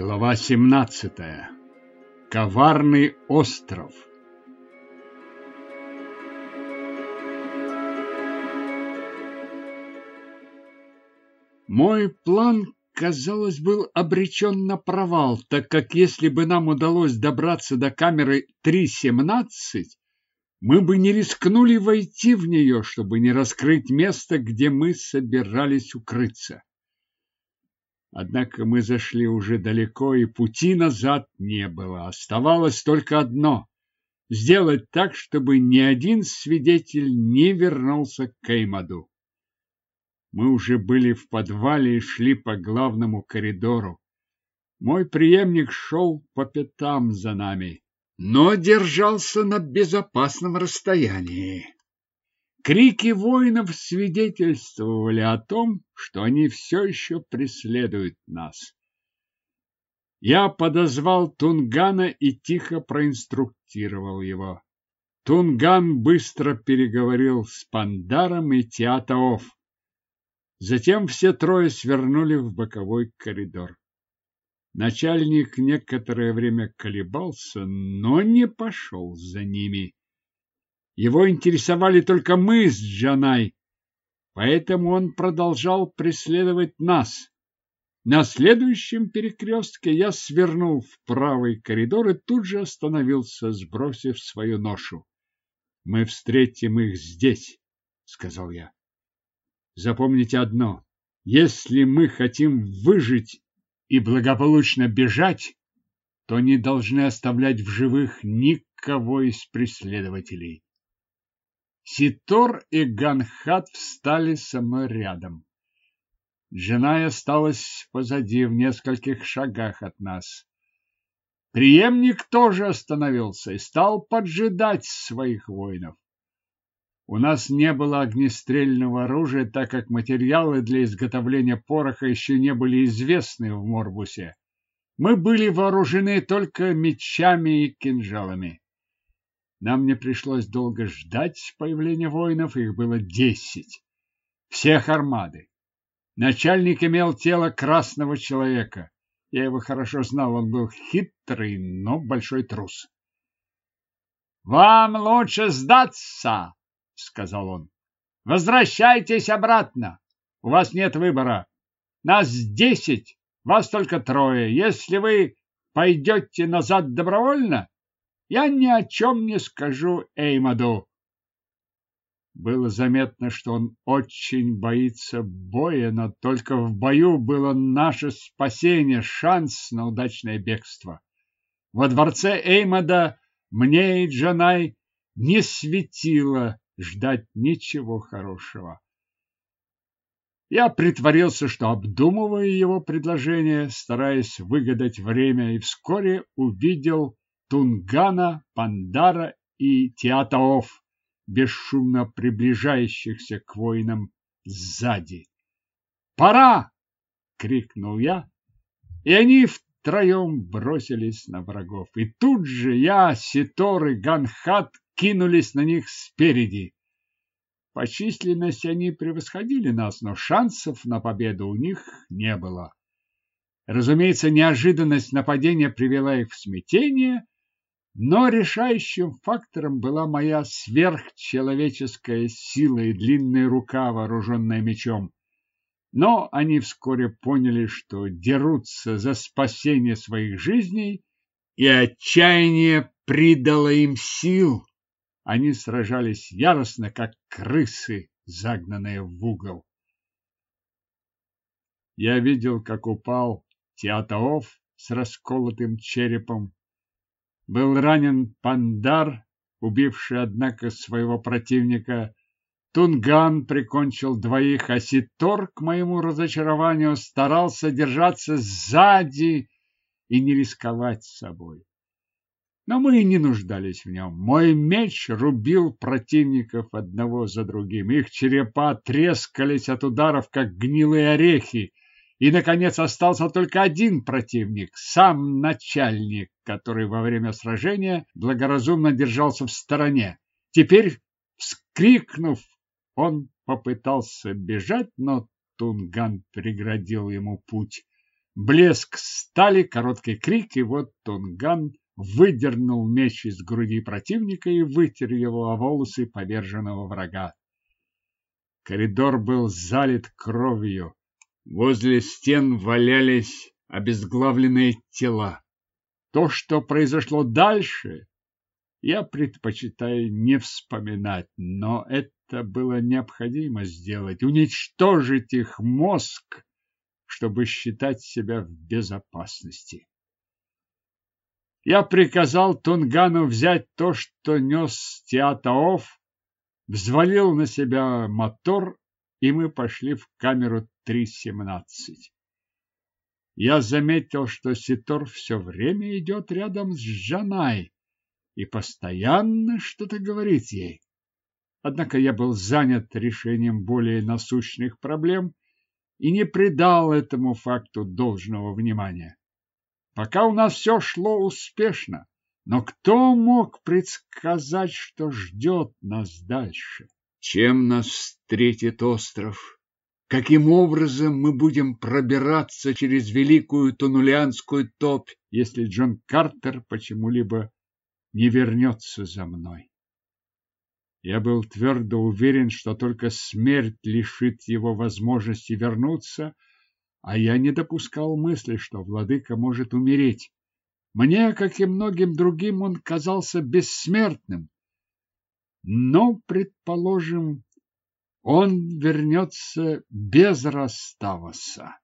Глава 17. Коварный остров. Мой план, казалось, был обречен на провал, так как если бы нам удалось добраться до камеры 3.17, мы бы не рискнули войти в нее, чтобы не раскрыть место, где мы собирались укрыться. Однако мы зашли уже далеко, и пути назад не было. Оставалось только одно – сделать так, чтобы ни один свидетель не вернулся к Эймаду. Мы уже были в подвале и шли по главному коридору. Мой преемник шел по пятам за нами, но держался на безопасном расстоянии. Крики воинов свидетельствовали о том, что они все еще преследуют нас. Я подозвал Тунгана и тихо проинструктировал его. Тунган быстро переговорил с Пандаром и Театаов. Затем все трое свернули в боковой коридор. Начальник некоторое время колебался, но не пошел за ними. Его интересовали только мы с Джанай, поэтому он продолжал преследовать нас. На следующем перекрестке я свернул в правый коридор и тут же остановился, сбросив свою ношу. «Мы встретим их здесь», — сказал я. «Запомните одно. Если мы хотим выжить и благополучно бежать, то не должны оставлять в живых никого из преследователей. Ситор и Ганхат встали со мной рядом. Жена осталась позади в нескольких шагах от нас. Приемник тоже остановился и стал поджидать своих воинов. У нас не было огнестрельного оружия, так как материалы для изготовления пороха еще не были известны в Морбусе. Мы были вооружены только мечами и кинжалами. Нам не пришлось долго ждать появления воинов, их было десять. Всех армады. Начальник имел тело красного человека. Я его хорошо знал, он был хитрый, но большой трус. «Вам лучше сдаться!» — сказал он. «Возвращайтесь обратно. У вас нет выбора. Нас десять, вас только трое. Если вы пойдете назад добровольно, я ни о чем не скажу Эймаду. Было заметно, что он очень боится боя, но только в бою было наше спасение, шанс на удачное бегство. Во дворце Эймада мне и Джанай не светило ждать ничего хорошего. Я притворился, что обдумываю его предложение, стараясь выгадать время, и вскоре увидел Тунгана, Пандара и Театаов, бесшумно приближающихся к воинам сзади. «Пора!» — крикнул я, и они втроем бросились на врагов. И тут же я, Ситор и Ганхат кинулись на них спереди. По численности они превосходили нас, но шансов на победу у них не было. Разумеется, неожиданность нападения привела их в смятение, но решающим фактором была моя сверхчеловеческая сила и длинная рука, вооруженная мечом. Но они вскоре поняли, что дерутся за спасение своих жизней, и отчаяние придало им сил. Они сражались яростно, как крысы, загнанные в угол. Я видел, как упал Театаов с расколотым черепом, был ранен Пандар, убивший, однако, своего противника. Тунган прикончил двоих, а Ситор, к моему разочарованию, старался держаться сзади и не рисковать собой. Но мы и не нуждались в нем. Мой меч рубил противников одного за другим. Их черепа трескались от ударов, как гнилые орехи. И, наконец, остался только один противник, сам начальник, который во время сражения благоразумно держался в стороне. Теперь, вскрикнув, он попытался бежать, но Тунган преградил ему путь. блеск стали, короткий крик, и вот Тунган выдернул меч из груди противника и вытер его о волосы поверженного врага. Коридор был залит кровью. Возле стен валялись обезглавленные тела. То, что произошло дальше, я предпочитаю не вспоминать, но это было необходимо сделать, уничтожить их мозг, чтобы считать себя в безопасности. Я приказал Тунгану взять то, что нес Театаов, взвалил на себя мотор, и мы пошли в камеру 3.17. Я заметил, что Ситор все время идет рядом с Жанай и постоянно что-то говорит ей. Однако я был занят решением более насущных проблем и не придал этому факту должного внимания. Пока у нас все шло успешно, но кто мог предсказать, что ждет нас дальше? Чем нас встретит остров? Каким образом мы будем пробираться через великую Тунулианскую топь, если Джон Картер почему-либо не вернется за мной. Я был твердо уверен, что только смерть лишит его возможности вернуться, а я не допускал мысли, что владыка может умереть. Мне, как и многим другим, он казался бессмертным. Но, предположим, он вернется без Раставаса.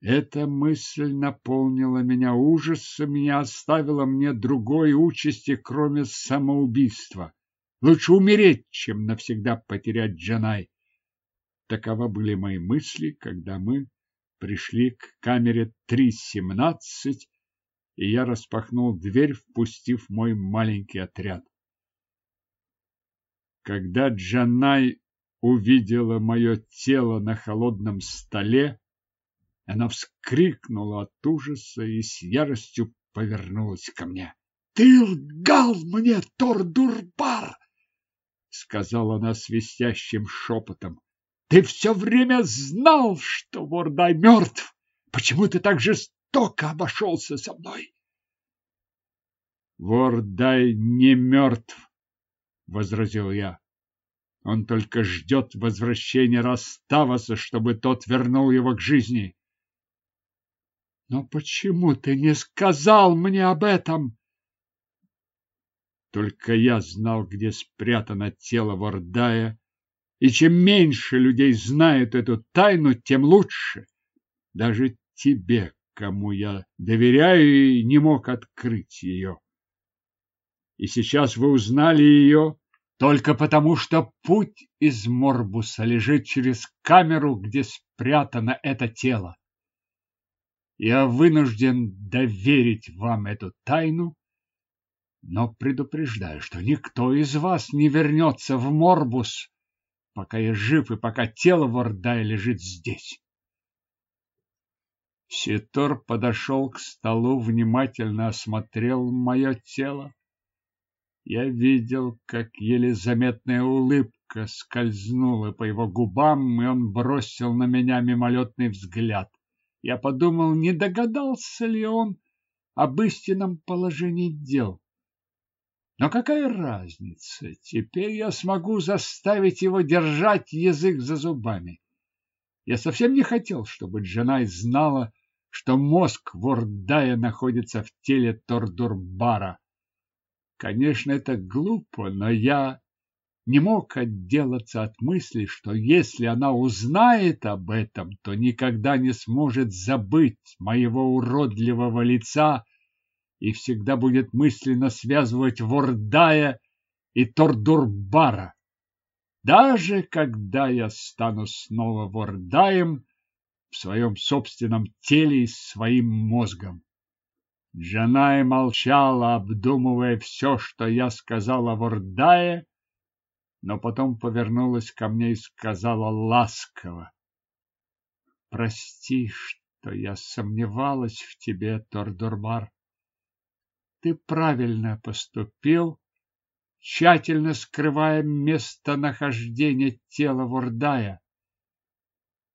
Эта мысль наполнила меня ужасом и оставила мне другой участи, кроме самоубийства. Лучше умереть, чем навсегда потерять Джанай. Таковы были мои мысли, когда мы пришли к камере 3.17, и я распахнул дверь, впустив мой маленький отряд. Когда Джанай увидела мое тело на холодном столе, она вскрикнула от ужаса и с яростью повернулась ко мне. — Ты лгал мне, Тордурбар! — сказала она свистящим шепотом. — Ты все время знал, что Вордай мертв. Почему ты так жестоко обошелся со мной? — Вордай не мертв, — возразил я. Он только ждет возвращения Раставаса, чтобы тот вернул его к жизни. Но почему ты не сказал мне об этом? Только я знал, где спрятано тело Вордая, и чем меньше людей знают эту тайну, тем лучше. Даже тебе, кому я доверяю, и не мог открыть ее. И сейчас вы узнали ее только потому, что путь из Морбуса лежит через камеру, где спрятано это тело. Я вынужден доверить вам эту тайну, но предупреждаю, что никто из вас не вернется в Морбус, пока я жив и пока тело Вардая лежит здесь. Ситор подошел к столу, внимательно осмотрел мое тело. Я видел, как еле заметная улыбка скользнула по его губам, и он бросил на меня мимолетный взгляд. Я подумал, не догадался ли он об истинном положении дел. Но какая разница? Теперь я смогу заставить его держать язык за зубами. Я совсем не хотел, чтобы Джанай знала, что мозг Вордая находится в теле Тордурбара. Конечно, это глупо, но я не мог отделаться от мысли, что если она узнает об этом, то никогда не сможет забыть моего уродливого лица и всегда будет мысленно связывать Вордая и Тордурбара. Даже когда я стану снова Вордаем в своем собственном теле и своим мозгом. Джанай молчала, обдумывая все, что я сказал о Вордае, но потом повернулась ко мне и сказала ласково. Прости, что я сомневалась в тебе, Тордурбар. Ты правильно поступил, тщательно скрывая местонахождение тела Вордая.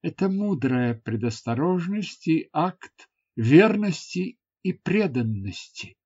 Это мудрая предосторожность и акт верности и преданности.